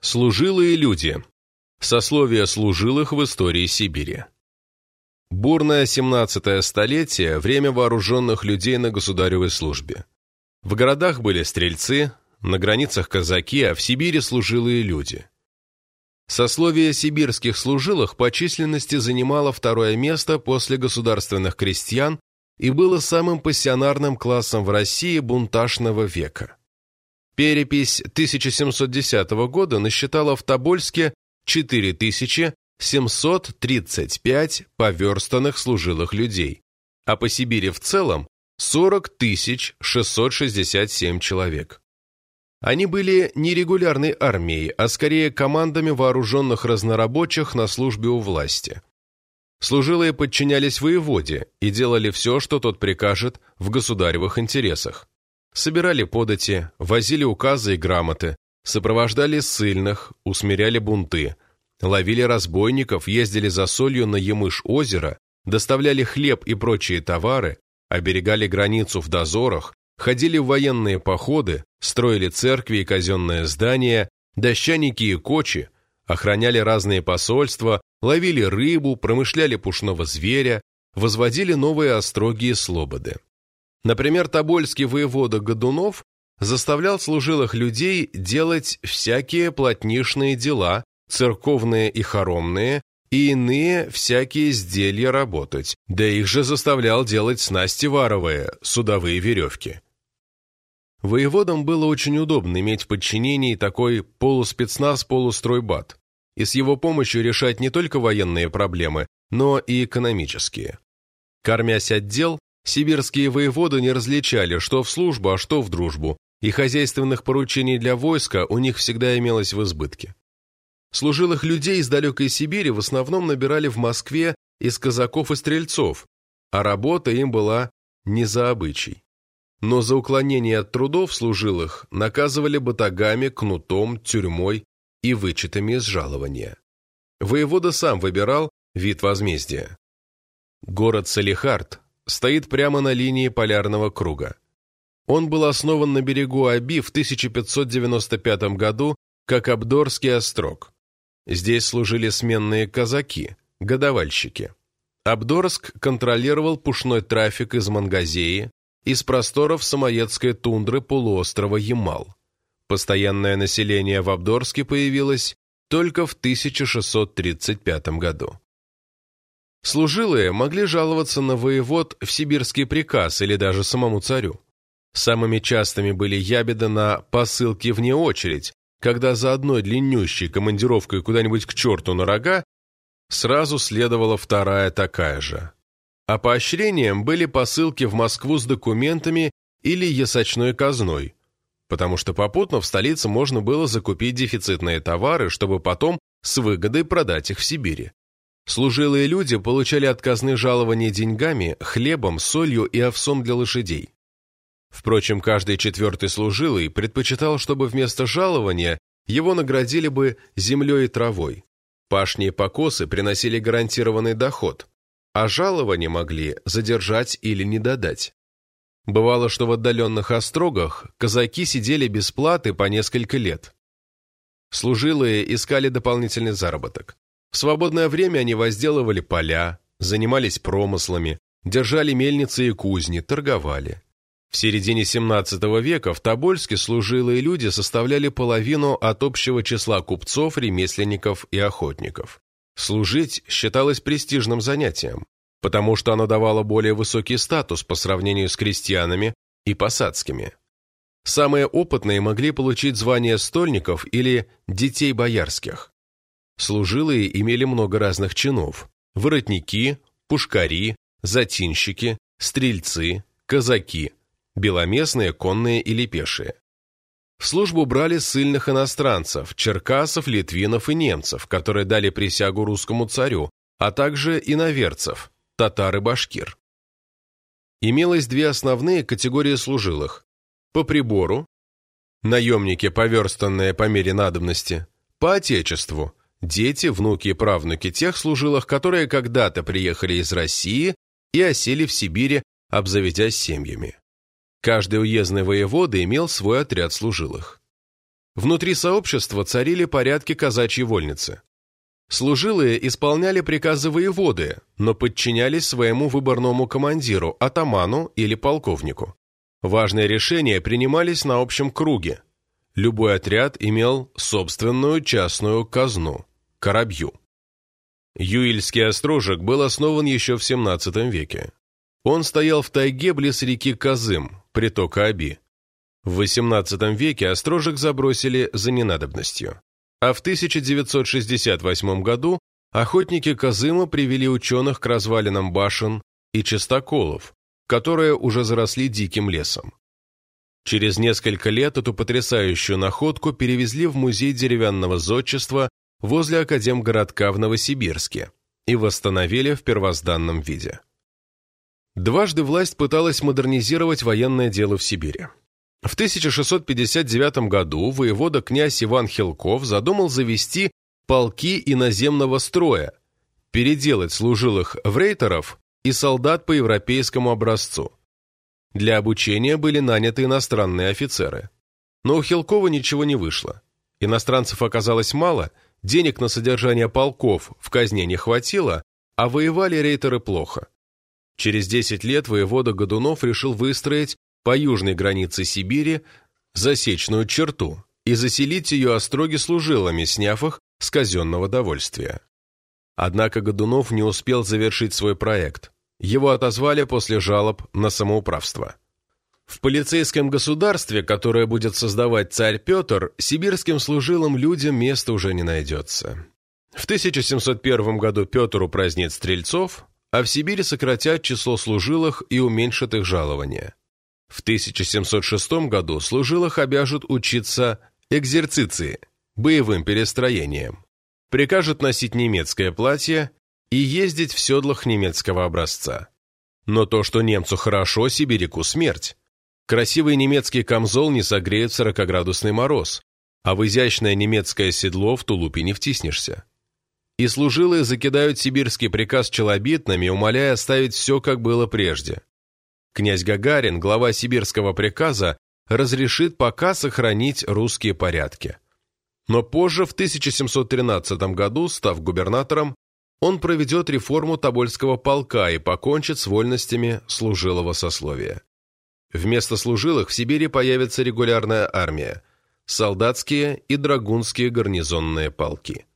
Служилые люди. Сословие служилых в истории Сибири. Бурное 17 столетие – время вооруженных людей на государевой службе. В городах были стрельцы, на границах казаки, а в Сибири служилые люди. Сословие сибирских служилых по численности занимало второе место после государственных крестьян и было самым пассионарным классом в России бунтажного века. Перепись 1710 года насчитала в Тобольске 4735 поверстанных служилых людей, а по Сибири в целом 40 667 человек. Они были не регулярной армией, а скорее командами вооруженных разнорабочих на службе у власти. Служилые подчинялись воеводе и делали все, что тот прикажет в государевых интересах собирали подати, возили указы и грамоты, сопровождали ссыльных, усмиряли бунты, ловили разбойников, ездили за солью на Емыш-озеро, доставляли хлеб и прочие товары, оберегали границу в дозорах, ходили в военные походы, строили церкви и казенные здания, дощаники и кочи, охраняли разные посольства, ловили рыбу, промышляли пушного зверя, возводили новые остроги и слободы. Например, тобольский воевода Годунов заставлял служилых людей делать всякие плотнишные дела, церковные и хоромные, и иные всякие изделия работать, да их же заставлял делать снасти варовые, судовые веревки. Воеводам было очень удобно иметь в подчинении такой полуспецназ-полустройбат, и с его помощью решать не только военные проблемы, но и экономические. Кормясь отдел, Сибирские воеводы не различали, что в службу, а что в дружбу, и хозяйственных поручений для войска у них всегда имелось в избытке. Служилых людей из далекой Сибири в основном набирали в Москве из казаков и стрельцов, а работа им была не за обычай. Но за уклонение от трудов служилых наказывали батагами, кнутом, тюрьмой и вычетами из жалования. Воевода сам выбирал вид возмездия. Город Салихард стоит прямо на линии полярного круга. Он был основан на берегу Аби в 1595 году как Абдорский острог. Здесь служили сменные казаки, годовальщики. Абдорск контролировал пушной трафик из Мангазеи, из просторов самоедской тундры полуострова Ямал. Постоянное население в Абдорске появилось только в 1635 году. Служилые могли жаловаться на воевод в сибирский приказ или даже самому царю. Самыми частыми были ябеды на посылки вне очередь, когда за одной длиннющей командировкой куда-нибудь к черту на рога сразу следовала вторая такая же. А поощрением были посылки в Москву с документами или ясочной казной, потому что попутно в столице можно было закупить дефицитные товары, чтобы потом с выгодой продать их в Сибири. Служилые люди получали от казны жалования деньгами, хлебом, солью и овсом для лошадей. Впрочем, каждый четвертый служилый предпочитал, чтобы вместо жалования его наградили бы землей и травой. Пашни и покосы приносили гарантированный доход, а жалования могли задержать или не додать. Бывало, что в отдаленных острогах казаки сидели без платы по несколько лет. Служилые искали дополнительный заработок. В свободное время они возделывали поля, занимались промыслами, держали мельницы и кузни, торговали. В середине XVII века в Тобольске служилые люди составляли половину от общего числа купцов, ремесленников и охотников. Служить считалось престижным занятием, потому что оно давало более высокий статус по сравнению с крестьянами и посадскими. Самые опытные могли получить звание стольников или детей боярских. Служилые имели много разных чинов – воротники, пушкари, затинщики, стрельцы, казаки, беломестные, конные или пешие. В службу брали ссыльных иностранцев, черкасов, литвинов и немцев, которые дали присягу русскому царю, а также иноверцев, татар и башкир. Имелось две основные категории служилых. По прибору, наемники, поверстанные по мере надобности, по отечеству, дети, внуки и правнуки тех служилых, которые когда-то приехали из России и осели в Сибири, обзаведясь семьями. Каждый уездный воевода имел свой отряд служилых. Внутри сообщества царили порядки казачьей вольницы. Служилые исполняли приказы воеводы, но подчинялись своему выборному командиру, атаману или полковнику. Важные решения принимались на общем круге. Любой отряд имел собственную частную казну – корабью. Юильский острожек был основан еще в XVII веке. Он стоял в тайге близ реки Казым, притока Аби. В XVIII веке острожек забросили за ненадобностью. А в 1968 году охотники Казыма привели ученых к развалинам башен и чистоколов, которые уже заросли диким лесом. Через несколько лет эту потрясающую находку перевезли в музей деревянного зодчества возле Академгородка в Новосибирске и восстановили в первозданном виде. Дважды власть пыталась модернизировать военное дело в Сибири. В 1659 году воевода князь Иван Хилков задумал завести полки иноземного строя, переделать служилых в рейтеров и солдат по европейскому образцу. Для обучения были наняты иностранные офицеры. Но у Хилкова ничего не вышло. Иностранцев оказалось мало, денег на содержание полков в казне не хватило, а воевали рейтеры плохо. Через 10 лет воевода Годунов решил выстроить по южной границе Сибири засечную черту и заселить ее остроги служилами, сняв их с казенного довольствия. Однако Годунов не успел завершить свой проект. Его отозвали после жалоб на самоуправство. В полицейском государстве, которое будет создавать царь Петр, сибирским служилым людям места уже не найдется. В 1701 году Петр упразднит стрельцов, а в Сибири сократят число служилых и уменьшат их жалования. В 1706 году служилых обяжут учиться экзерциции, боевым перестроениям, прикажут носить немецкое платье и ездить в седлах немецкого образца. Но то, что немцу хорошо, сибиряку смерть. Красивый немецкий камзол не согреет в 40-градусный мороз, а в изящное немецкое седло в тулупе не втиснешься. И служилые закидают сибирский приказ челобитными, умоляя оставить все, как было прежде. Князь Гагарин, глава сибирского приказа, разрешит пока сохранить русские порядки. Но позже, в 1713 году, став губернатором, он проведет реформу Тобольского полка и покончит с вольностями служилого сословия. Вместо служилых в Сибири появится регулярная армия, солдатские и драгунские гарнизонные полки.